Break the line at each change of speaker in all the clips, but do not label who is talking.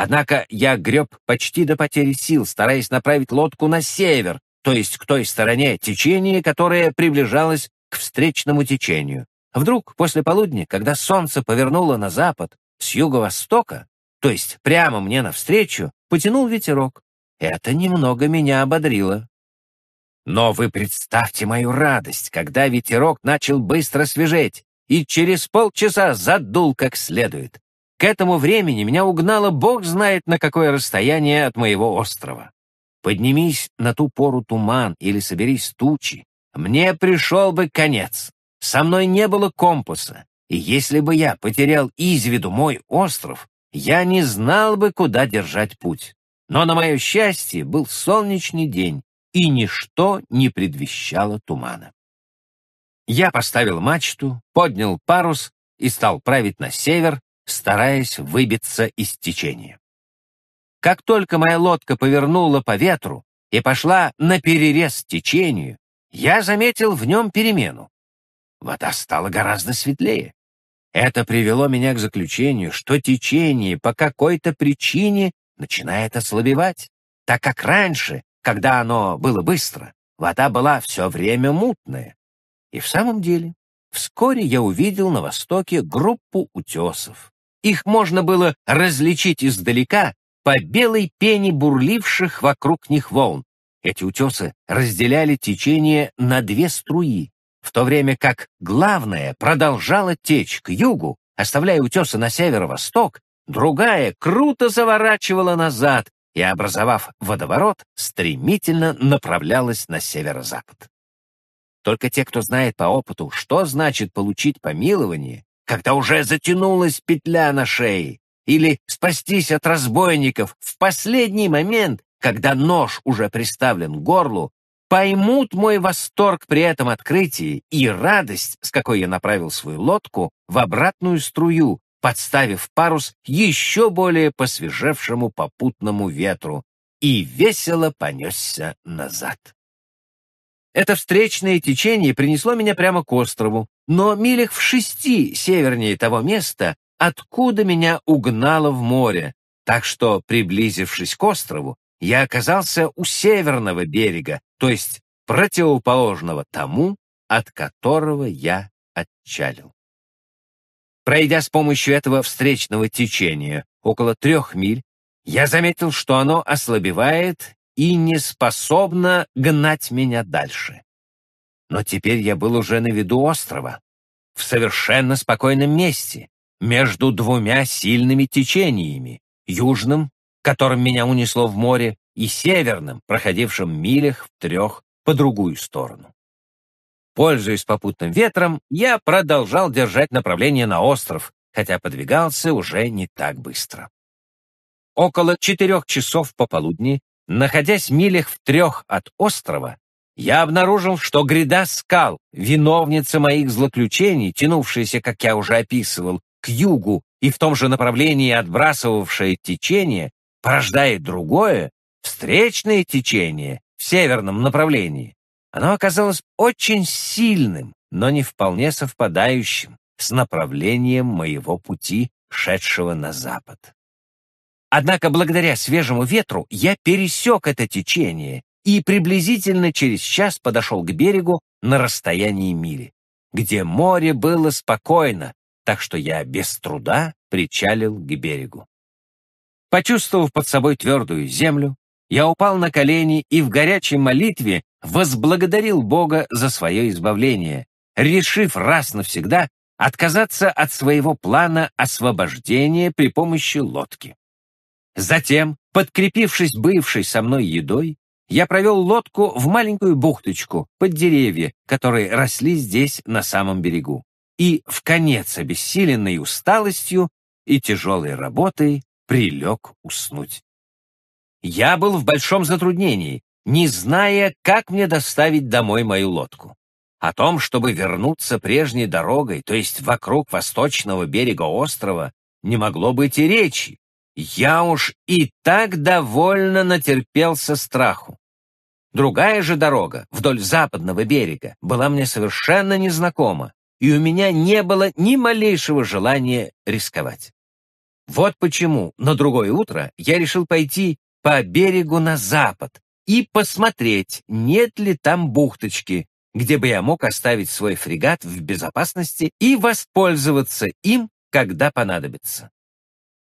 Однако я греб почти до потери сил, стараясь направить лодку на север, то есть к той стороне течения, которое приближалось к встречному течению. Вдруг, после полудня, когда солнце повернуло на запад, с юго-востока, то есть прямо мне навстречу, потянул ветерок. Это немного меня ободрило. Но вы представьте мою радость, когда ветерок начал быстро свежеть и через полчаса задул как следует. К этому времени меня угнало бог знает на какое расстояние от моего острова. Поднимись на ту пору туман или соберись тучи, мне пришел бы конец. Со мной не было компаса, и если бы я потерял из виду мой остров, я не знал бы, куда держать путь. Но на мое счастье был солнечный день, и ничто не предвещало тумана. Я поставил мачту, поднял парус и стал править на север, стараясь выбиться из течения. Как только моя лодка повернула по ветру и пошла на перерез течению, я заметил в нем перемену. Вода стала гораздо светлее. Это привело меня к заключению, что течение по какой-то причине начинает ослабевать, так как раньше, когда оно было быстро, вода была все время мутная. И в самом деле, вскоре я увидел на востоке группу утесов. Их можно было различить издалека по белой пене бурливших вокруг них волн. Эти утесы разделяли течение на две струи, в то время как главная продолжала течь к югу, оставляя утесы на северо-восток, другая круто заворачивала назад и, образовав водоворот, стремительно направлялась на северо-запад. Только те, кто знает по опыту, что значит получить помилование, когда уже затянулась петля на шее, или спастись от разбойников в последний момент, когда нож уже приставлен к горлу, поймут мой восторг при этом открытии и радость, с какой я направил свою лодку в обратную струю, подставив парус еще более посвежевшему попутному ветру, и весело понесся назад. Это встречное течение принесло меня прямо к острову, но милях в шести севернее того места, откуда меня угнало в море, так что, приблизившись к острову, я оказался у северного берега, то есть противоположного тому, от которого я отчалил. Пройдя с помощью этого встречного течения около трех миль, я заметил, что оно ослабевает и не способна гнать меня дальше. Но теперь я был уже на виду острова, в совершенно спокойном месте, между двумя сильными течениями, южным, которым меня унесло в море, и северным, проходившим милях в трех по другую сторону. Пользуясь попутным ветром, я продолжал держать направление на остров, хотя подвигался уже не так быстро. Около четырех часов пополудни Находясь милях в трех от острова, я обнаружил, что гряда скал, виновница моих злоключений, тянувшаяся, как я уже описывал, к югу и в том же направлении отбрасывавшее течение, порождает другое, встречное течение в северном направлении. Оно оказалось очень сильным, но не вполне совпадающим с направлением моего пути, шедшего на запад. Однако благодаря свежему ветру я пересек это течение и приблизительно через час подошел к берегу на расстоянии мили, где море было спокойно, так что я без труда причалил к берегу. Почувствовав под собой твердую землю, я упал на колени и в горячей молитве возблагодарил Бога за свое избавление, решив раз навсегда отказаться от своего плана освобождения при помощи лодки. Затем, подкрепившись бывшей со мной едой, я провел лодку в маленькую бухточку под деревья, которые росли здесь на самом берегу. И в конец обессиленной усталостью и тяжелой работой прилег уснуть. Я был в большом затруднении, не зная, как мне доставить домой мою лодку. О том, чтобы вернуться прежней дорогой, то есть вокруг восточного берега острова, не могло быть и речи, я уж и так довольно натерпелся страху. Другая же дорога, вдоль западного берега, была мне совершенно незнакома, и у меня не было ни малейшего желания рисковать. Вот почему на другое утро я решил пойти по берегу на запад и посмотреть, нет ли там бухточки, где бы я мог оставить свой фрегат в безопасности и воспользоваться им, когда понадобится.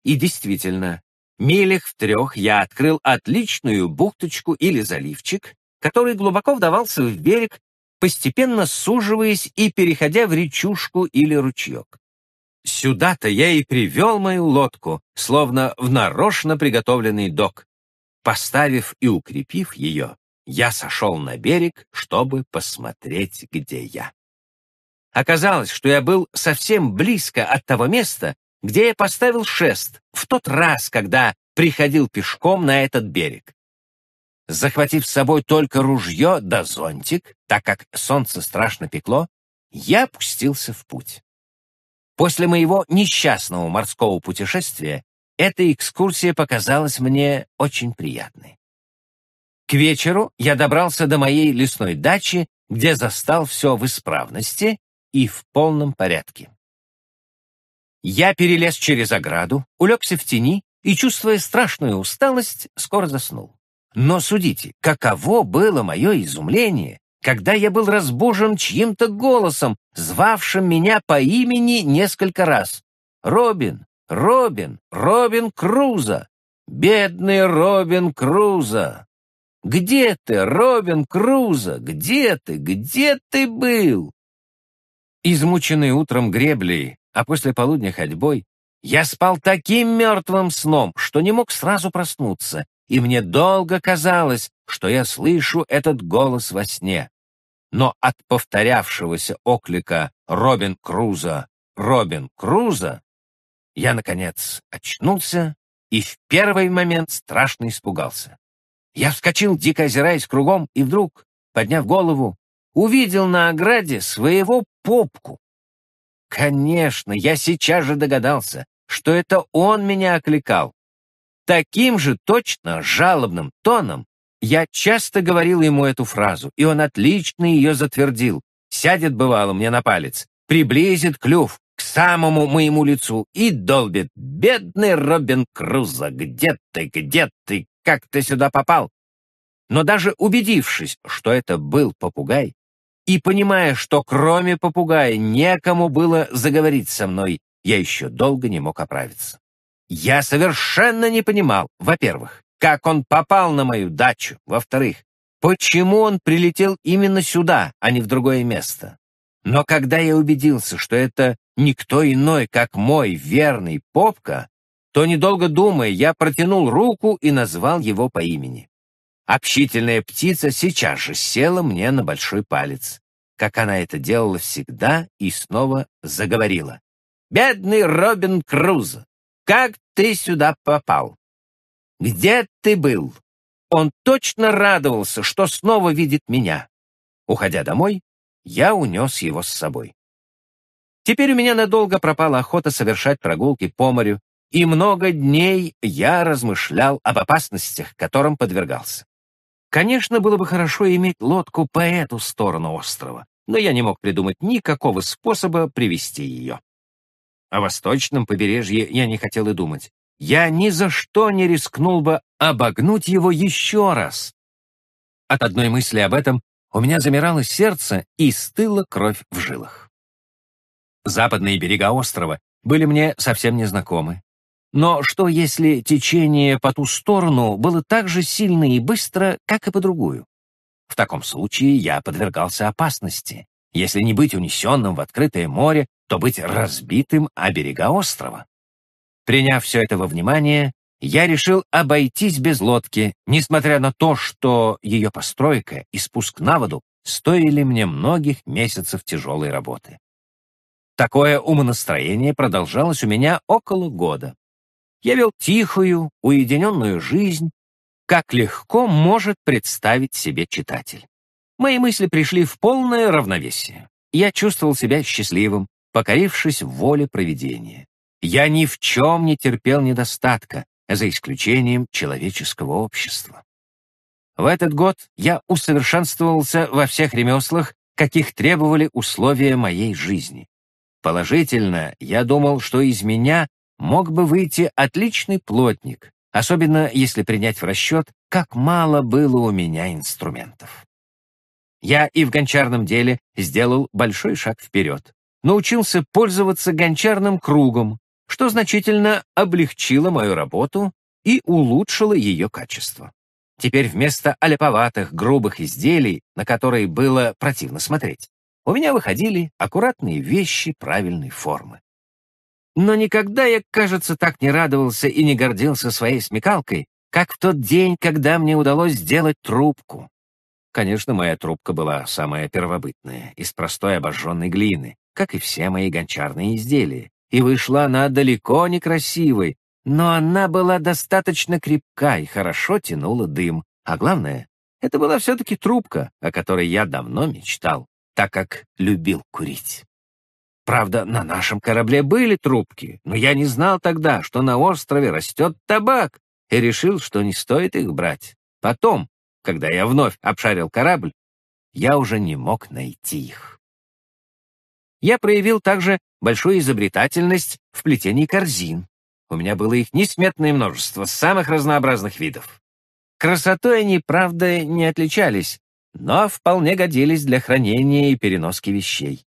И действительно, милях в трех я открыл отличную бухточку или заливчик, который глубоко вдавался в берег, постепенно суживаясь и переходя в речушку или ручеек. Сюда-то я и привел мою лодку, словно в нарочно приготовленный док. Поставив и укрепив ее, я сошел на берег, чтобы посмотреть, где я. Оказалось, что я был совсем близко от того места, где я поставил шест в тот раз, когда приходил пешком на этот берег. Захватив с собой только ружье да зонтик, так как солнце страшно пекло, я пустился в путь. После моего несчастного морского путешествия эта экскурсия показалась мне очень приятной. К вечеру я добрался до моей лесной дачи, где застал все в исправности и в полном порядке. Я перелез через ограду, улегся в тени и, чувствуя страшную усталость, скоро заснул. Но судите, каково было мое изумление, когда я был разбужен чьим-то голосом, звавшим меня по имени несколько раз. «Робин! Робин! Робин Круза! Бедный Робин Круза! Где ты, Робин Круза? Где ты? Где ты был?» Измученный утром греблей, а после полудня ходьбой, я спал таким мертвым сном, что не мог сразу проснуться, и мне долго казалось, что я слышу этот голос во сне. Но от повторявшегося оклика «Робин Круза! Робин Круза!» я, наконец, очнулся и в первый момент страшно испугался. Я вскочил, дико озираясь кругом, и вдруг, подняв голову, увидел на ограде своего попку. Конечно, я сейчас же догадался, что это он меня окликал. Таким же точно жалобным тоном я часто говорил ему эту фразу, и он отлично ее затвердил. Сядет, бывало, мне на палец, приблизит клюв к самому моему лицу и долбит. «Бедный Робин Крузо, где ты, где ты, как ты сюда попал?» Но даже убедившись, что это был попугай, и понимая, что кроме попугая некому было заговорить со мной, я еще долго не мог оправиться. Я совершенно не понимал, во-первых, как он попал на мою дачу, во-вторых, почему он прилетел именно сюда, а не в другое место. Но когда я убедился, что это никто иной, как мой верный Попка, то, недолго думая, я протянул руку и назвал его по имени. Общительная птица сейчас же села мне на большой палец, как она это делала всегда, и снова заговорила. «Бедный Робин Круз, как ты сюда попал? Где ты был?» Он точно радовался, что снова видит меня. Уходя домой, я унес его с собой. Теперь у меня надолго пропала охота совершать прогулки по морю, и много дней я размышлял об опасностях, которым подвергался. Конечно, было бы хорошо иметь лодку по эту сторону острова, но я не мог придумать никакого способа привести ее. О восточном побережье я не хотел и думать. Я ни за что не рискнул бы обогнуть его еще раз. От одной мысли об этом у меня замирало сердце и стыла кровь в жилах. Западные берега острова были мне совсем незнакомы. Но что, если течение по ту сторону было так же сильно и быстро, как и по другую? В таком случае я подвергался опасности. Если не быть унесенным в открытое море, то быть разбитым о берега острова. Приняв все это во внимание, я решил обойтись без лодки, несмотря на то, что ее постройка и спуск на воду стоили мне многих месяцев тяжелой работы. Такое умонастроение продолжалось у меня около года. Я вел тихую, уединенную жизнь, как легко может представить себе читатель. Мои мысли пришли в полное равновесие. Я чувствовал себя счастливым, покорившись воле провидения. Я ни в чем не терпел недостатка, за исключением человеческого общества. В этот год я усовершенствовался во всех ремеслах, каких требовали условия моей жизни. Положительно, я думал, что из меня мог бы выйти отличный плотник, особенно если принять в расчет, как мало было у меня инструментов. Я и в гончарном деле сделал большой шаг вперед. Научился пользоваться гончарным кругом, что значительно облегчило мою работу и улучшило ее качество. Теперь вместо аляповатых, грубых изделий, на которые было противно смотреть, у меня выходили аккуратные вещи правильной формы. Но никогда я, кажется, так не радовался и не гордился своей смекалкой, как в тот день, когда мне удалось сделать трубку. Конечно, моя трубка была самая первобытная, из простой обожженной глины, как и все мои гончарные изделия, и вышла она далеко не красивой, но она была достаточно крепка и хорошо тянула дым, а главное, это была все-таки трубка, о которой я давно мечтал, так как любил курить. Правда, на нашем корабле были трубки, но я не знал тогда, что на острове растет табак, и решил, что не стоит их брать. Потом, когда я вновь обшарил корабль, я уже не мог найти их. Я проявил также большую изобретательность в плетении корзин. У меня было их несметное множество, самых разнообразных видов. Красотой они, правда, не отличались, но вполне годились для хранения и переноски вещей.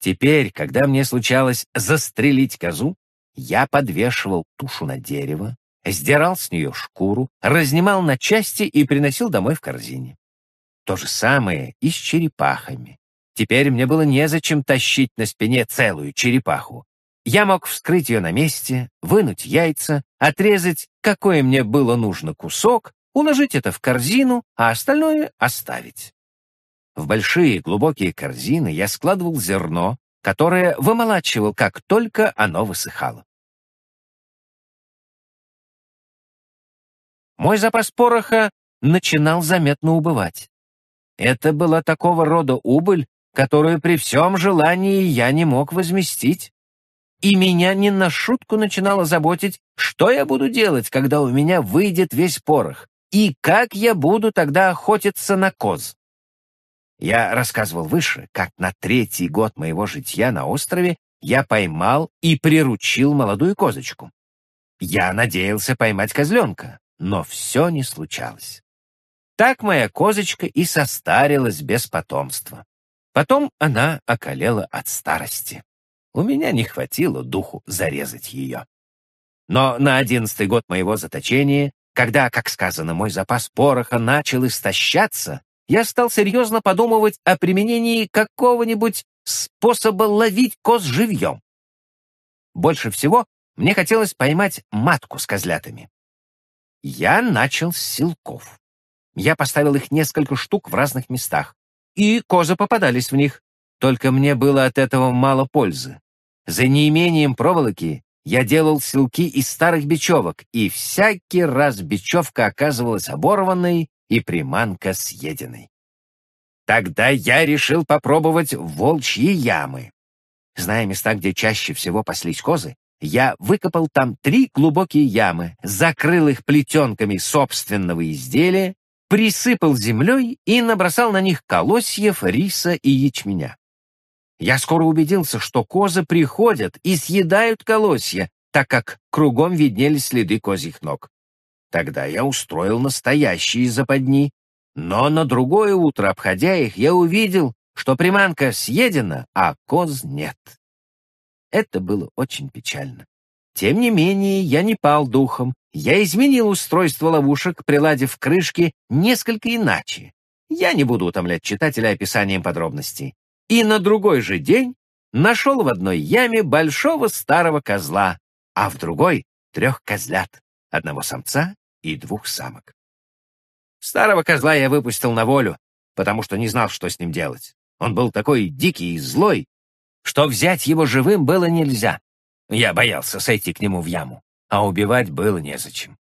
Теперь, когда мне случалось застрелить козу, я подвешивал тушу на дерево, сдирал с нее шкуру, разнимал на части и приносил домой в корзине. То же самое и с черепахами. Теперь мне было незачем тащить на спине целую черепаху. Я мог вскрыть ее на месте, вынуть яйца, отрезать, какое мне было нужно кусок, уложить это в корзину, а остальное оставить. В большие глубокие корзины я складывал зерно, которое вымолачивал, как только оно высыхало. Мой запас пороха начинал заметно убывать. Это была такого рода убыль, которую при всем желании я не мог возместить. И меня не на шутку начинало заботить, что я буду делать, когда у меня выйдет весь порох, и как я буду тогда охотиться на коз. Я рассказывал выше, как на третий год моего житья на острове я поймал и приручил молодую козочку. Я надеялся поймать козленка, но все не случалось. Так моя козочка и состарилась без потомства. Потом она околела от старости. У меня не хватило духу зарезать ее. Но на одиннадцатый год моего заточения, когда, как сказано, мой запас пороха начал истощаться, я стал серьезно подумывать о применении какого-нибудь способа ловить коз живьем. Больше всего мне хотелось поймать матку с козлятами. Я начал с силков. Я поставил их несколько штук в разных местах, и козы попадались в них. Только мне было от этого мало пользы. За неимением проволоки я делал силки из старых бечевок, и всякий раз бечевка оказывалась оборванной и приманка съеденной. Тогда я решил попробовать волчьи ямы. Зная места, где чаще всего паслись козы, я выкопал там три глубокие ямы, закрыл их плетенками собственного изделия, присыпал землей и набросал на них колосьев, риса и ячменя. Я скоро убедился, что козы приходят и съедают колосья, так как кругом виднелись следы козьих ног. Тогда я устроил настоящие западни, но на другое утро, обходя их, я увидел, что приманка съедена, а коз нет. Это было очень печально. Тем не менее, я не пал духом. Я изменил устройство ловушек, приладив крышки несколько иначе. Я не буду утомлять читателя описанием подробностей. И на другой же день нашел в одной яме большого старого козла, а в другой — трех козлят, одного самца и двух самок. Старого козла я выпустил на волю, потому что не знал, что с ним делать. Он был такой дикий и злой, что взять его живым было нельзя. Я боялся сойти к нему в яму, а убивать было незачем.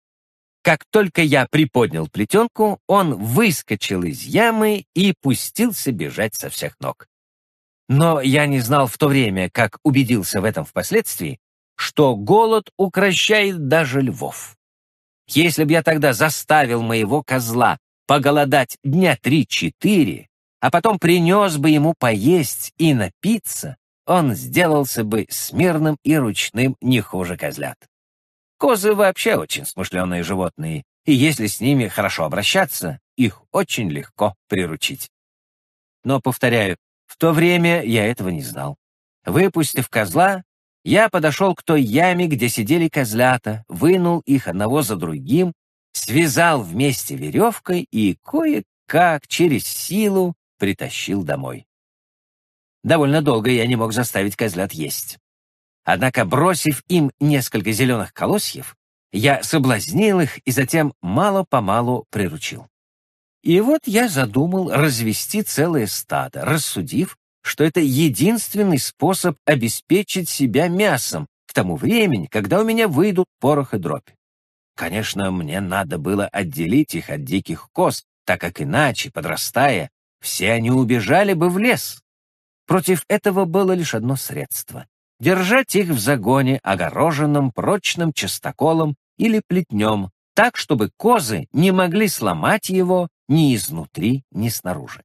Как только я приподнял плетенку, он выскочил из ямы и пустился бежать со всех ног. Но я не знал в то время, как убедился в этом впоследствии, что голод укращает даже львов. Если бы я тогда заставил моего козла поголодать дня три-четыре, а потом принес бы ему поесть и напиться, он сделался бы смирным и ручным не хуже козлят. Козы вообще очень смышленые животные, и если с ними хорошо обращаться, их очень легко приручить. Но, повторяю, в то время я этого не знал. Выпустив козла, я подошел к той яме, где сидели козлята, вынул их одного за другим, связал вместе веревкой и кое-как через силу притащил домой. Довольно долго я не мог заставить козлят есть. Однако, бросив им несколько зеленых колосьев, я соблазнил их и затем мало-помалу приручил. И вот я задумал развести целое стадо, рассудив, что это единственный способ обеспечить себя мясом к тому времени, когда у меня выйдут порох и дробь. Конечно, мне надо было отделить их от диких коз, так как иначе, подрастая, все они убежали бы в лес. Против этого было лишь одно средство — держать их в загоне, огороженном прочным частоколом или плетнем, так, чтобы козы не могли сломать его ни изнутри, ни снаружи.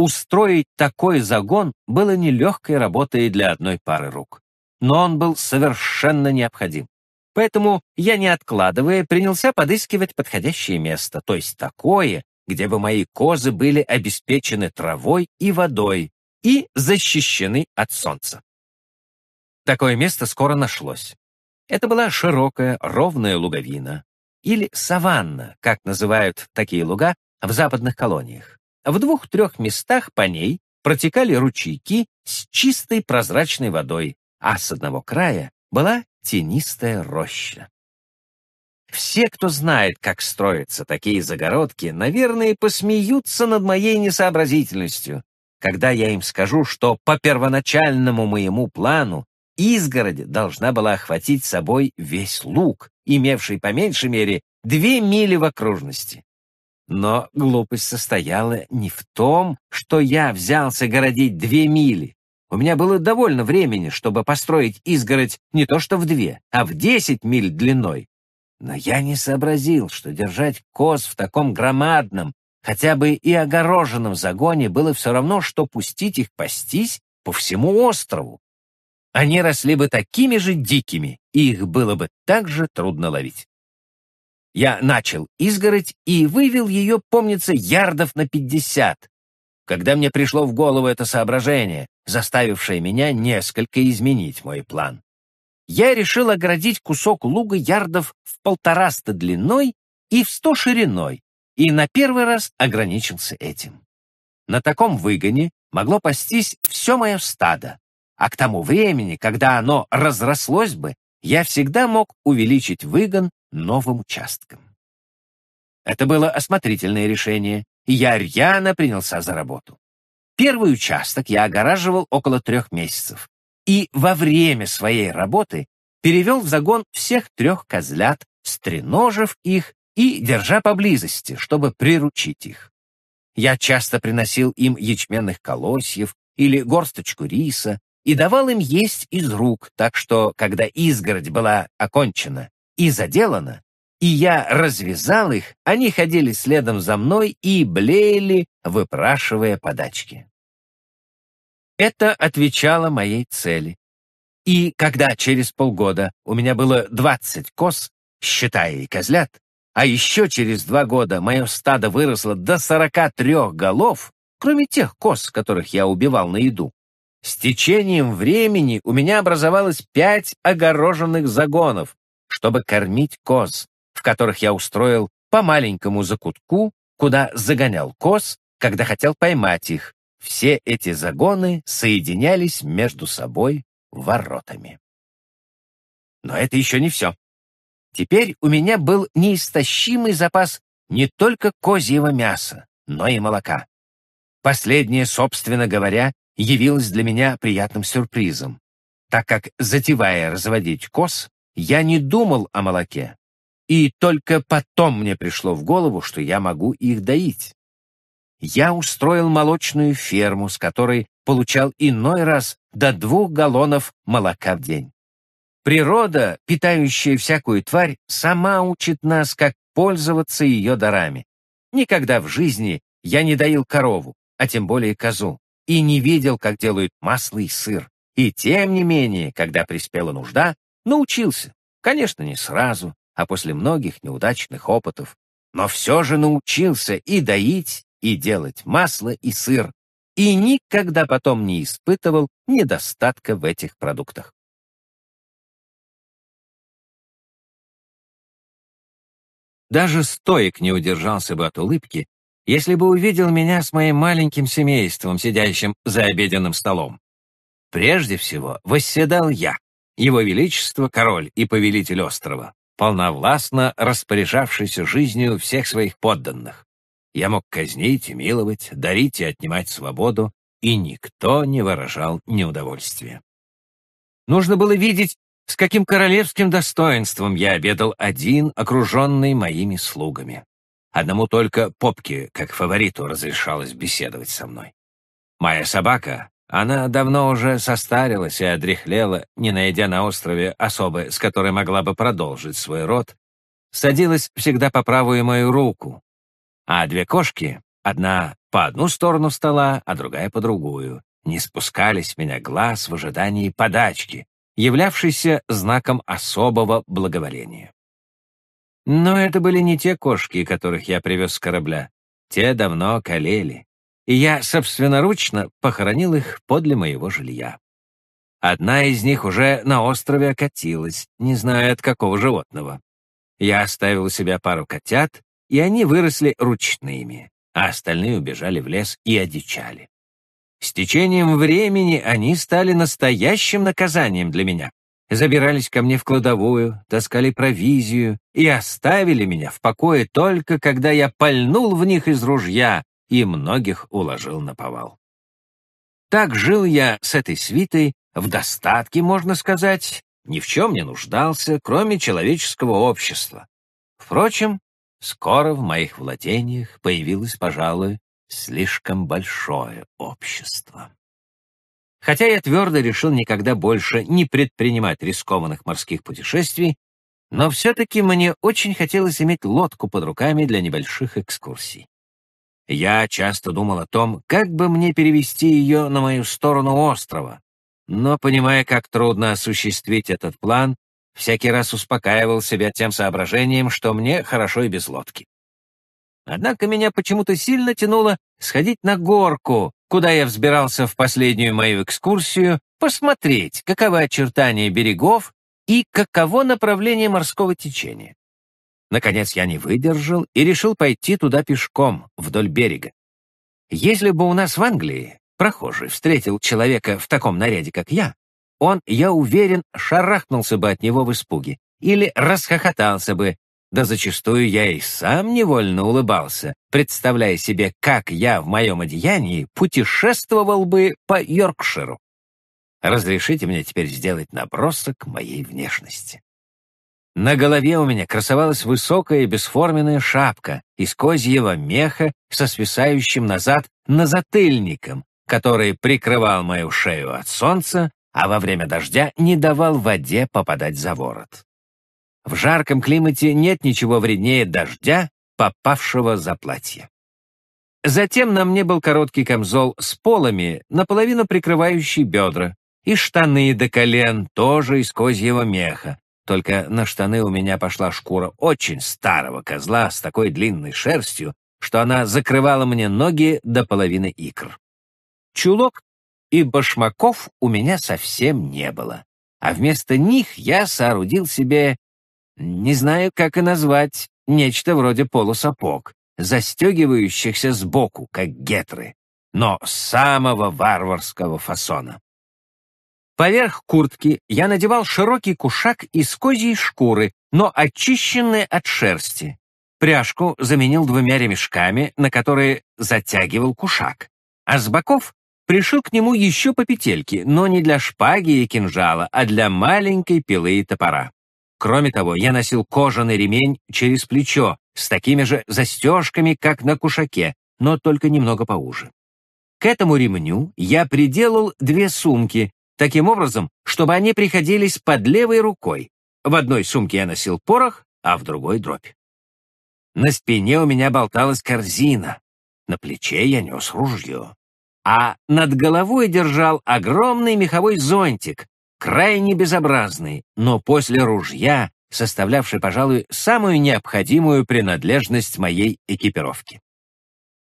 Устроить такой загон было нелегкой работой для одной пары рук. Но он был совершенно необходим. Поэтому я, не откладывая, принялся подыскивать подходящее место, то есть такое, где бы мои козы были обеспечены травой и водой и защищены от солнца. Такое место скоро нашлось. Это была широкая, ровная луговина, или саванна, как называют такие луга в западных колониях. В двух-трех местах по ней протекали ручейки с чистой прозрачной водой, а с одного края была тенистая роща. Все, кто знает, как строятся такие загородки, наверное, посмеются над моей несообразительностью, когда я им скажу, что по первоначальному моему плану изгородь должна была охватить собой весь луг, имевший по меньшей мере две мили в окружности. Но глупость состояла не в том, что я взялся городить две мили. У меня было довольно времени, чтобы построить изгородь не то что в две, а в десять миль длиной. Но я не сообразил, что держать коз в таком громадном, хотя бы и огороженном загоне было все равно, что пустить их пастись по всему острову. Они росли бы такими же дикими, и их было бы так же трудно ловить. Я начал изгородь и вывел ее, помнится, ярдов на пятьдесят, когда мне пришло в голову это соображение, заставившее меня несколько изменить мой план. Я решил оградить кусок луга ярдов в полтораста длиной и в сто шириной, и на первый раз ограничился этим. На таком выгоне могло пастись все мое стадо, а к тому времени, когда оно разрослось бы, я всегда мог увеличить выгон новым участком. Это было осмотрительное решение, и я рьяно принялся за работу. Первый участок я огораживал около трех месяцев, и во время своей работы перевел в загон всех трех козлят, стреножив их и держа поблизости, чтобы приручить их. Я часто приносил им ячменных колосьев или горсточку риса и давал им есть из рук, так что, когда изгородь была окончена и заделана, и я развязал их, они ходили следом за мной и блеяли, выпрашивая подачки. Это отвечало моей цели. И когда через полгода у меня было 20 коз, считая и козлят, а еще через два года мое стадо выросло до 43 голов, кроме тех коз, которых я убивал на еду, с течением времени у меня образовалось пять огороженных загонов, чтобы кормить коз, в которых я устроил по маленькому закутку, куда загонял коз, когда хотел поймать их. Все эти загоны соединялись между собой воротами. Но это еще не все. Теперь у меня был неистощимый запас не только козьего мяса, но и молока. Последнее, собственно говоря, явилось для меня приятным сюрпризом, так как, затевая разводить коз, я не думал о молоке, и только потом мне пришло в голову, что я могу их доить. Я устроил молочную ферму, с которой получал иной раз до двух галлонов молока в день. Природа, питающая всякую тварь, сама учит нас, как пользоваться ее дарами. Никогда в жизни я не доил корову, а тем более козу, и не видел, как делают масло и сыр, И тем не менее, когда приспела нужда, научился. Конечно, не сразу, а после многих неудачных опытов. Но все же научился и доить, и делать масло и сыр, и никогда потом не испытывал недостатка в этих продуктах. Даже стоик не удержался бы от улыбки, если бы увидел меня с моим маленьким семейством, сидящим за обеденным столом. Прежде всего, восседал я, его величество, король и повелитель острова, полновластно распоряжавшийся жизнью всех своих подданных. Я мог казнить и миловать, дарить и отнимать свободу, и никто не выражал неудовольствия. Нужно было видеть, с каким королевским достоинством я обедал один, окруженный моими слугами. Одному только Попке, как фавориту, разрешалось беседовать со мной. Моя собака, она давно уже состарилась и одряхлела, не найдя на острове особы, с которой могла бы продолжить свой род, садилась всегда по правую мою руку, а две кошки, одна по одну сторону стола, а другая по другую, не спускали с меня глаз в ожидании подачки, являвшейся знаком особого благоволения. Но это были не те кошки, которых я привез с корабля. Те давно колели, и я собственноручно похоронил их подле моего жилья. Одна из них уже на острове окатилась, не зная от какого животного. Я оставил у себя пару котят и они выросли ручными, а остальные убежали в лес и одичали. С течением времени они стали настоящим наказанием для меня. Забирались ко мне в кладовую, таскали провизию и оставили меня в покое только когда я пальнул в них из ружья и многих уложил на повал. Так жил я с этой свитой в достатке, можно сказать, ни в чем не нуждался, кроме человеческого общества. Впрочем, Скоро в моих владениях появилось, пожалуй, слишком большое общество. Хотя я твердо решил никогда больше не предпринимать рискованных морских путешествий, но все-таки мне очень хотелось иметь лодку под руками для небольших экскурсий. Я часто думал о том, как бы мне перевести ее на мою сторону острова, но, понимая, как трудно осуществить этот план, всякий раз успокаивал себя тем соображением, что мне хорошо и без лодки. Однако меня почему-то сильно тянуло сходить на горку, куда я взбирался в последнюю мою экскурсию, посмотреть, каковы очертания берегов и каково направление морского течения. Наконец я не выдержал и решил пойти туда пешком, вдоль берега. Если бы у нас в Англии прохожий встретил человека в таком наряде, как я, он, я уверен, шарахнулся бы от него в испуге или расхохотался бы, да зачастую я и сам невольно улыбался, представляя себе, как я в моем одеянии путешествовал бы по Йоркширу. Разрешите мне теперь сделать набросок моей внешности. На голове у меня красовалась высокая бесформенная шапка из козьего меха со свисающим назад назатыльником, который прикрывал мою шею от солнца а во время дождя не давал воде попадать за ворот. В жарком климате нет ничего вреднее дождя, попавшего за платье. Затем на мне был короткий камзол с полами, наполовину прикрывающий бедра, и штаны до колен, тоже из козьего меха. Только на штаны у меня пошла шкура очень старого козла с такой длинной шерстью, что она закрывала мне ноги до половины икр. Чулок и башмаков у меня совсем не было. А вместо них я соорудил себе, не знаю, как и назвать, нечто вроде полусапог, застегивающихся сбоку, как гетры, но самого варварского фасона. Поверх куртки я надевал широкий кушак из козьей шкуры, но очищенный от шерсти. Пряжку заменил двумя ремешками, на которые затягивал кушак, а с боков пришил к нему еще по петельке, но не для шпаги и кинжала, а для маленькой пилы и топора. Кроме того, я носил кожаный ремень через плечо с такими же застежками, как на кушаке, но только немного поуже. К этому ремню я приделал две сумки, таким образом, чтобы они приходились под левой рукой. В одной сумке я носил порох, а в другой — дробь. На спине у меня болталась корзина, на плече я нес ружье. а над головой держал огромный меховой зонтик, крайне безобразный, но после ружья, составлявший, пожалуй, самую необходимую принадлежность моей экипировки.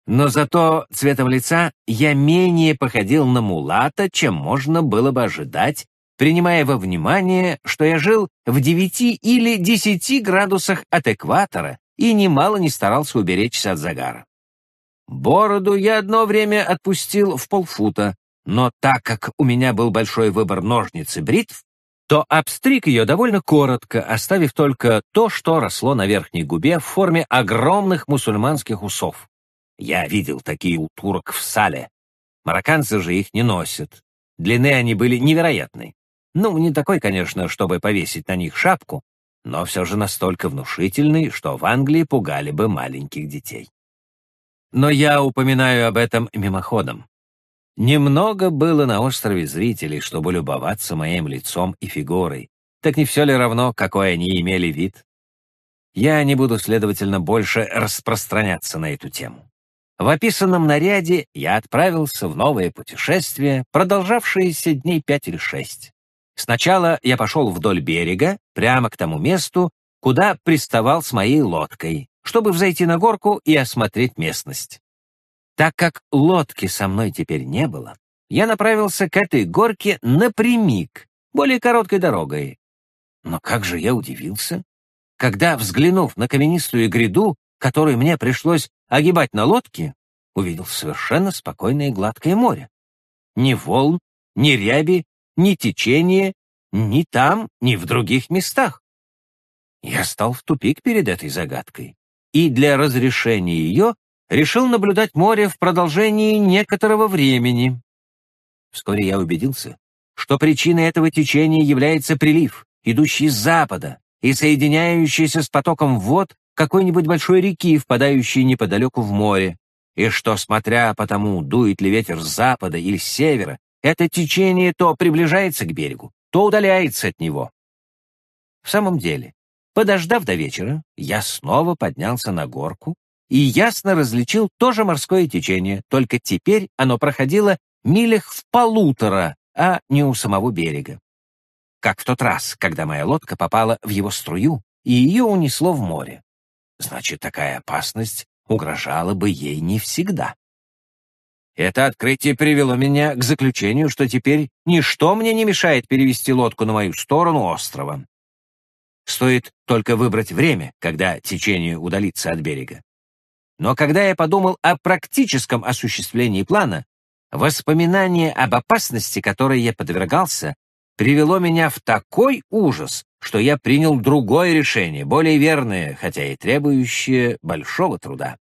Но зато цветом лица я менее походил на мулата, чем можно было бы ожидать, принимая во внимание, что я жил в 9 или 10 градусах от экватора и немало не старался уберечься от загара. Бороду я одно время отпустил в полфута, но так как у меня был большой выбор ножниц и бритв, то обстриг ее довольно коротко, оставив только то, что росло на верхней губе в форме огромных мусульманских усов. Я видел такие у турок в сале. Марокканцы же их не носят. Длины они были невероятной. Ну, не такой, конечно, чтобы повесить на них шапку, но все же настолько внушительный, что в Англии пугали бы маленьких детей. Но я упоминаю об этом мимоходом. Немного было на острове зрителей, чтобы любоваться моим лицом и фигурой. Так не все ли равно, какой они имели вид? Я не буду, следовательно, больше распространяться на эту тему. В описанном наряде я отправился в новое путешествие, продолжавшееся дней пять или шесть. Сначала я пошел вдоль берега, прямо к тому месту, куда приставал с моей лодкой, чтобы взойти на горку и осмотреть местность. Так как лодки со мной теперь не было, я направился к этой горке напрямик, более короткой дорогой. Но как же я удивился, когда, взглянув на каменистую гряду, которую мне пришлось огибать на лодке, увидел совершенно спокойное и гладкое море. Ни волн, ни ряби, ни течения, ни там, ни в других местах. Я стал в тупик перед этой загадкой, и для разрешения ее решил наблюдать море в продолжении некоторого времени. Вскоре я убедился, что причиной этого течения является прилив, идущий с запада и соединяющийся с потоком вод какой-нибудь большой реки, впадающей неподалеку в море, и что, смотря по тому, дует ли ветер с запада или с севера, это течение то приближается к берегу, то удаляется от него. В самом деле, подождав до вечера, я снова поднялся на горку и ясно различил то же морское течение, только теперь оно проходило милях в полутора, а не у самого берега. Как в тот раз, когда моя лодка попала в его струю, и ее унесло в море. Значит, такая опасность угрожала бы ей не всегда. Это открытие привело меня к заключению, что теперь ничто мне не мешает перевести лодку на мою сторону острова. Стоит только выбрать время, когда течение удалится от берега. Но когда я подумал о практическом осуществлении плана, воспоминание об опасности, которой я подвергался, привело меня в такой ужас, что я принял другое решение, более верное, хотя и требующее большого труда.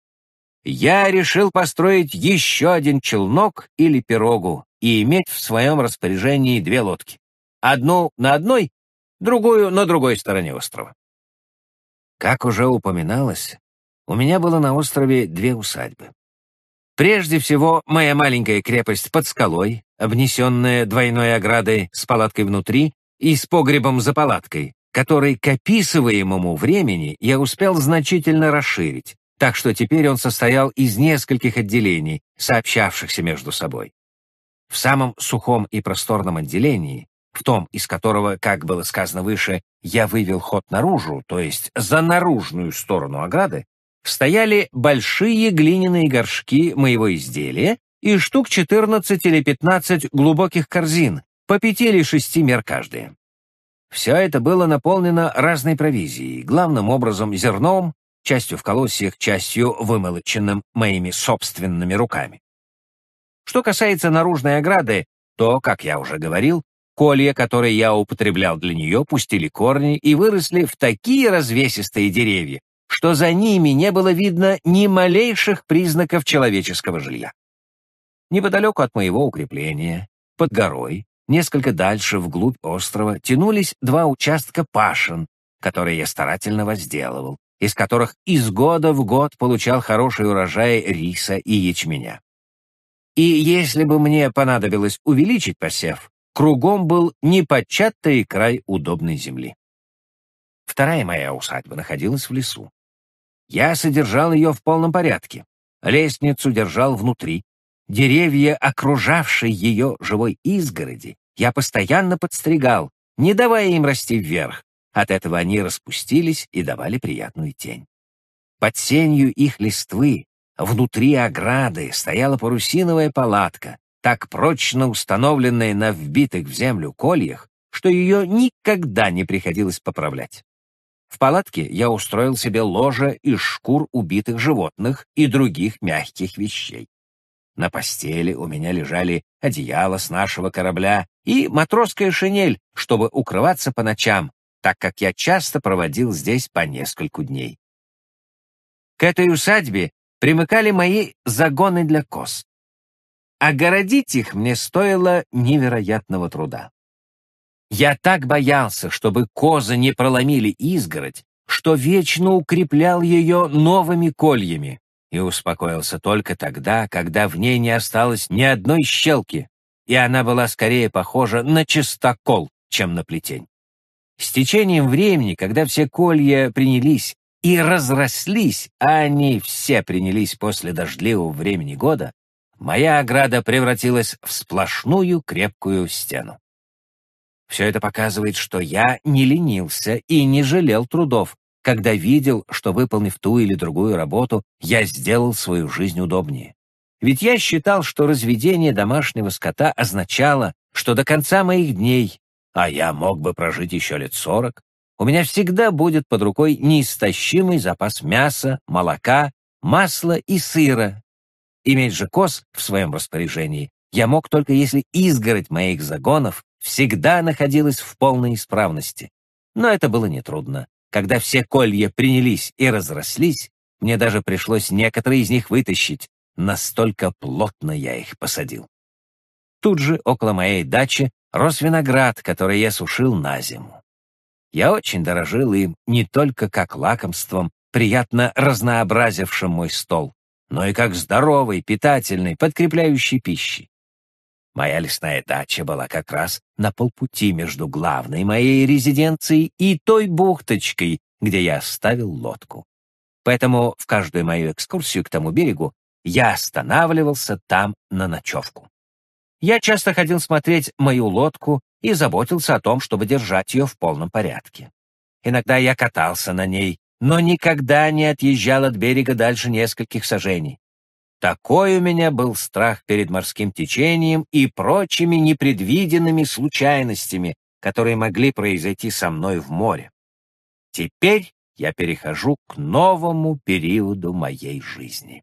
Я решил построить еще один челнок или пирогу и иметь в своем распоряжении две лодки. Одну на одной, другую на другой стороне острова. Как уже упоминалось, у меня было на острове две усадьбы. Прежде всего, моя маленькая крепость под скалой, обнесенная двойной оградой с палаткой внутри и с погребом за палаткой, который к описываемому времени я успел значительно расширить, так что теперь он состоял из нескольких отделений, сообщавшихся между собой. В самом сухом и просторном отделении, в том, из которого, как было сказано выше, я вывел ход наружу, то есть за наружную сторону ограды, стояли большие глиняные горшки моего изделия и штук 14 или 15 глубоких корзин, по пяти или шести мер каждая. Все это было наполнено разной провизией, главным образом зерном, частью в колосьях, частью вымолоченным моими собственными руками. Что касается наружной ограды, то, как я уже говорил, колья, которые я употреблял для нее, пустили корни и выросли в такие развесистые деревья, что за ними не было видно ни малейших признаков человеческого жилья. Неподалеку от моего укрепления, под горой, несколько дальше, вглубь острова, тянулись два участка пашин, которые я старательно возделывал, из которых из года в год получал хороший урожай риса и ячменя. И если бы мне понадобилось увеличить посев, кругом был непочатый край удобной земли. Вторая моя усадьба находилась в лесу. Я содержал ее в полном порядке. Лестницу держал внутри, Деревья, окружавшие ее живой изгороди, я постоянно подстригал, не давая им расти вверх. От этого они распустились и давали приятную тень. Под сенью их листвы, внутри ограды, стояла парусиновая палатка, так прочно установленная на вбитых в землю кольях, что ее никогда не приходилось поправлять. В палатке я устроил себе ложе из шкур убитых животных и других мягких вещей. На постели у меня лежали одеяло с нашего корабля и матросская шинель, чтобы укрываться по ночам, так как я часто проводил здесь по нескольку дней. К этой усадьбе примыкали мои загоны для коз. Огородить их мне стоило невероятного труда. Я так боялся, чтобы козы не проломили изгородь, что вечно укреплял ее новыми кольями и успокоился только тогда, когда в ней не осталось ни одной щелки, и она была скорее похожа на чистокол, чем на плетень. С течением времени, когда все колья принялись и разрослись, а они все принялись после дождливого времени года, моя ограда превратилась в сплошную крепкую стену. Все это показывает, что я не ленился и не жалел трудов, когда видел, что, выполнив ту или другую работу, я сделал свою жизнь удобнее. Ведь я считал, что разведение домашнего скота означало, что до конца моих дней, а я мог бы прожить еще лет сорок, у меня всегда будет под рукой неистощимый запас мяса, молока, масла и сыра. Иметь же коз в своем распоряжении я мог только если изгородь моих загонов всегда находилась в полной исправности. Но это было нетрудно. Когда все колья принялись и разрослись, мне даже пришлось некоторые из них вытащить, настолько плотно я их посадил. Тут же, около моей дачи, рос виноград, который я сушил на зиму. Я очень дорожил им не только как лакомством, приятно разнообразившим мой стол, но и как здоровой, питательной, подкрепляющей пищей. Моя лесная дача была как раз на полпути между главной моей резиденцией и той бухточкой, где я оставил лодку. Поэтому в каждую мою экскурсию к тому берегу я останавливался там на ночевку. Я часто ходил смотреть мою лодку и заботился о том, чтобы держать ее в полном порядке. Иногда я катался на ней, но никогда не отъезжал от берега дальше нескольких сажений. Такой у меня был страх перед морским течением и прочими непредвиденными случайностями, которые могли произойти со мной в море. Теперь я перехожу к новому периоду моей жизни.